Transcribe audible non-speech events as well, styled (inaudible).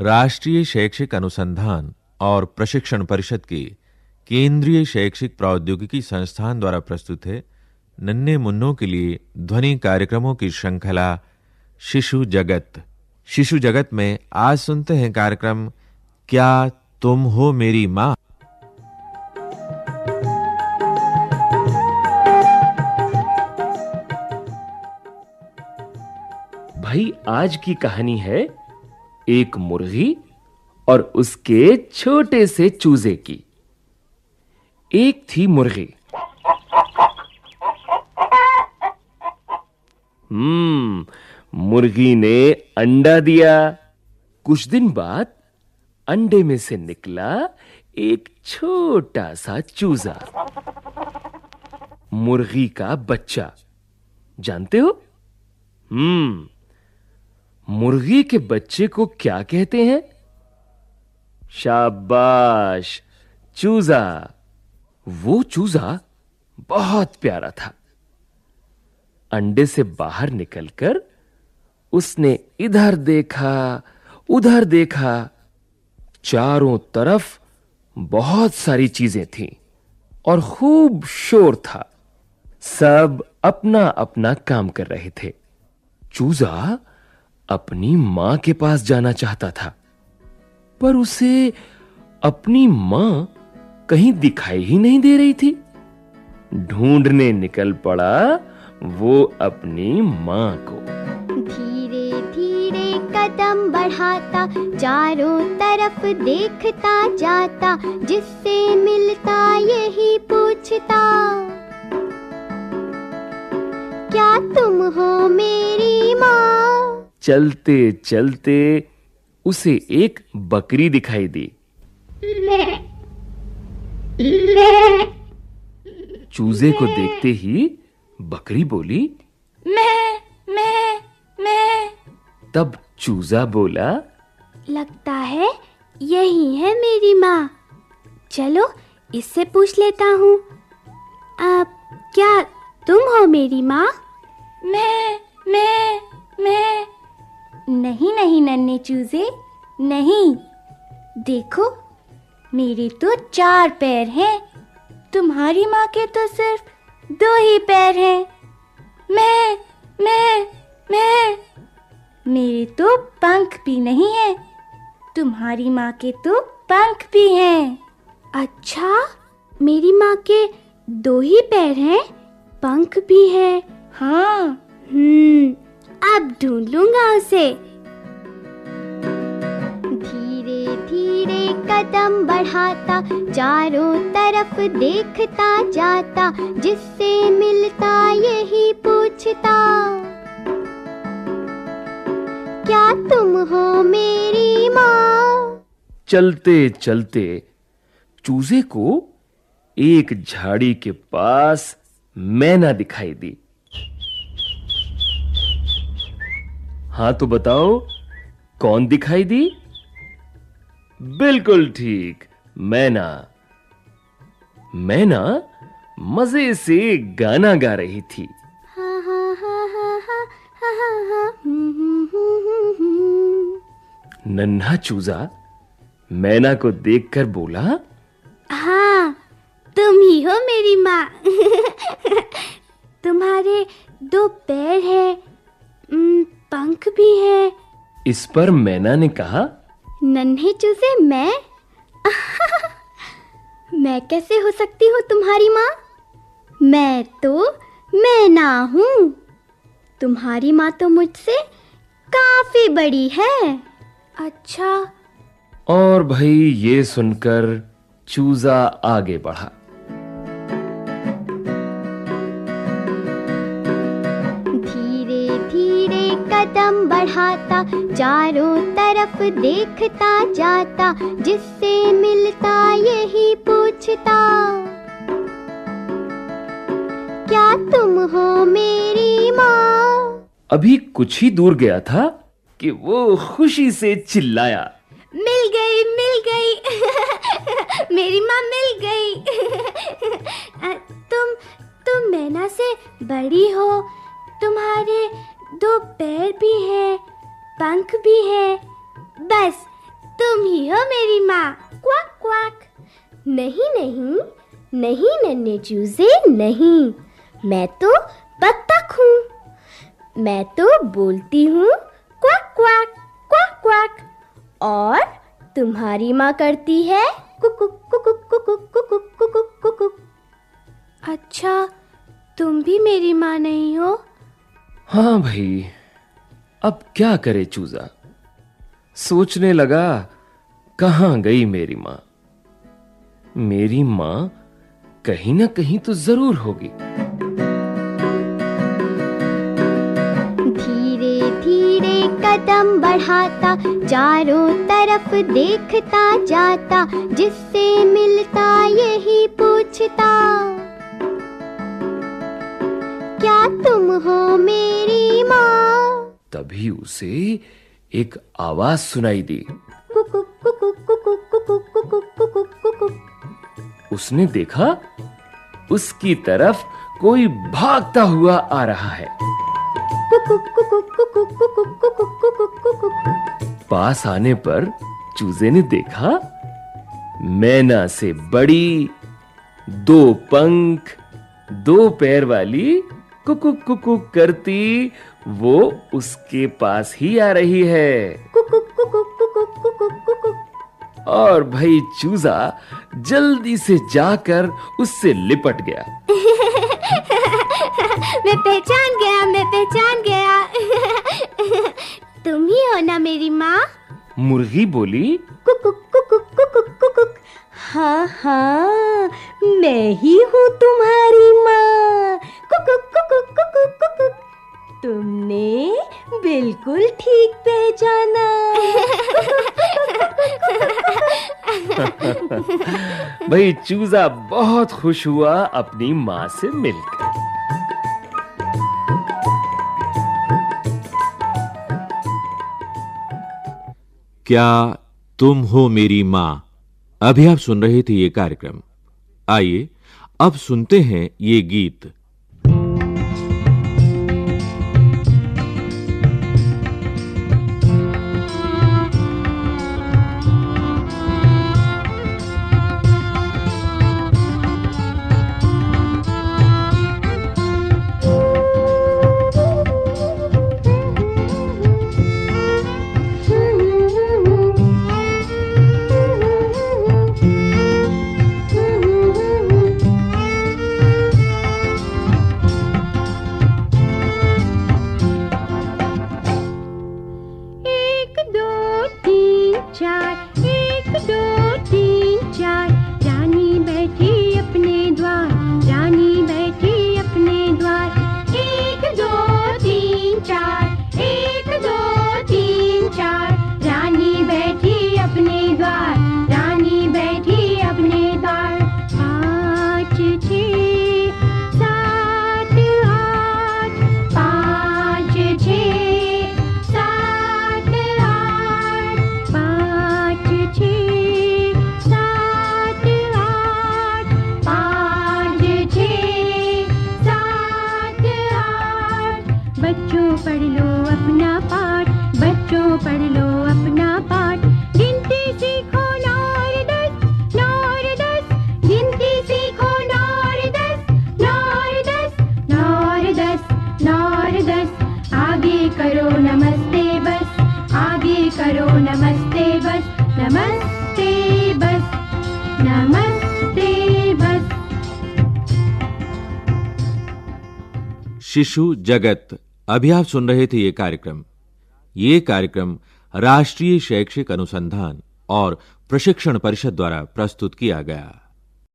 राष्ट्रीय शैक्षिक अनुसंधान और प्रशिक्षण परिषद के केंद्रीय शैक्षिक प्रौद्योगिकी संस्थान द्वारा प्रस्तुत है। नन्हे मुन्नों के लिए ध्वनि कार्यक्रमों की श्रृंखला शिशु जगत। शिशु जगत में आज सुनते हैं कार्यक्रम, क्या तुम हो मेरी माँ? भाई, आज की कहानी है एक मुर्गी और उसके छोटे से चूजे की। एक थी मुर्गी। हम्म मुर्गी ने अंडा दिया। कुछ दिन बाद अंडे में से निकला एक छोटा सा चूजा। मुर्गी का बच्चा। जानते हो? हम्म। मुर्गी के बच्चे को क्या कहते हैं? शाबाश, चूजा। वो चूजा बहुत प्यारा था। अंडे से बाहर निकलकर उसने इधर देखा, उधर देखा। चारों तरफ़ बहुत सारी चीज़ें थीं और खूब शोर था। सब अपना अपना काम कर रहे थे। चूजा अपनी माँ के पास जाना चाहता था, पर उसे अपनी माँ कहीं दिखाई ही नहीं दे रही थी। ढूँढने निकल पड़ा वो अपनी माँ को। धीरे धीरे कदम बढ़ाता, चारों तरफ़ देखता जाता, जिससे मिलता यही पूछता, क्या तुम हो मेरी माँ? चलते चलते उसे एक बकरी दिखाई दी। चूजे को देखते ही बकरी बोली मैं मैं मैं। तब चूजा बोला लगता है यही है मेरी माँ। चलो इससे पूछ लेता हूँ। आप क्या तुम हो मेरी माँ? मैं मैं मैं। नहीं नहीं, नन्हे चूजे, नहीं। देखो, मेरे तो चार पैर हैं। तुम्हारी माँ के तो सिर्फ़ दो ही पैर हैं। मैं मैं मैं। मेरे तो पंख भी नहीं है। तुम्हारी माँ के तो पंख भी हैं। अच्छा मेरी माँ के दो ही पैर हैं, पंख भी है। हाँ। हम्म अब ढूंढ लूँगा उसे धीरे धीरे कदम बढ़ाता चारों तरफ़ देखता जाता जिससे मिलता यही पूछता। क्या तुम हो मेरी माँ? चलते चलते चूजे को एक झाड़ी के पास मैना दिखाई दी। हाँ तो बताओ कौन दिखाई दी? बिल्कुल ठीक मैना। मैना मज़े से गाना गा रही थी। नन्हा चूजा मैना को देखकर बोला हाँ तुम ही हो मेरी माँ। (laughs) तुम्हारे दो पैर हैं पंख भी है। इस पर मैना ने कहा नन्हे चूजे मैं? (laughs) मैं कैसे हो सकती हूँ तुम्हारी माँ? मैं तो मैना हूँ। तुम्हारी माँ तो मुझसे काफ़ी बड़ी है। अच्छा। और भाई ये सुनकर चूजा आगे बढ़ा। कदम बढ़ाता चारों तरफ़ देखता जाता जिससे मिलता यही पूछता। क्या तुम हो मेरी माँ? अभी कुछ ही दूर गया था कि वो खुशी से चिल्लाया। मिल गई मिल गई। मेरी माँ मिल गई। तुम तुम मैना से बड़ी हो। तुम्हारे दो पैर भी हैं, पंख भी है। बस, तुम ही हो मेरी माँ। Quack quack. नहीं नहीं नहीं, नन्हे चूजे नहीं। मैं तो बत्तख हूँ। मैं तो बोलती हूँ, क्वाक क्वाक क्वाक क्वाक। और तुम्हारी माँ करती है कुकुक अच्छा तुम भी मेरी माँ नहीं हो? हाँ भाई, अब क्या करे चूजा? सोचने लगा, कहाँ गई मेरी माँ? मेरी माँ कहीं ना कहीं तो ज़रूर होगी। धीरे धीरे कदम बढ़ाता, चारों तरफ़ देखता जाता, जिससे मिलता यही पूछता, क्या तुम हो तभी उसे एक आवाज़ सुनाई दी उसने देखा उसकी तरफ़ कोई भागता हुआ आ रहा है पास आने पर चूजे ने देखा मैना से बड़ी दो पंख दो पैर वाली कुकुक कुकुक करती वो उसके पास ही आ रही है कुकुक कुकुक कुकुक कुकुक कुकुक और भाई चूजा जल्दी से जाकर उससे लिपट गया। मैं पहचान गया मैं पहचान गया। तुम ही हो ना मेरी माँ? मुर्गी बोली कुकुक कुकुक कुकुक कुकुक हाँ हाँ मैं ही हूँ तुम्हारी माँ। कुकुक कुकुक कुकुक कुकुक तुमने बिल्कुल ठीक पहचाना। भाई चूजा बहुत खुश हुआ अपनी माँ से मिलकर। क्या तुम हो मेरी माँ? अभी आप सुन रहे थे ये कार्यक्रम। आइए अब सुनते हैं ये गीत। शिशु जगत। अभी आप सुन रहे थे ये कार्यक्रम। ये कार्यक्रम राष्ट्रीय शैक्षिक अनुसंधान और प्रशिक्षण परिषद द्वारा प्रस्तुत किया गया।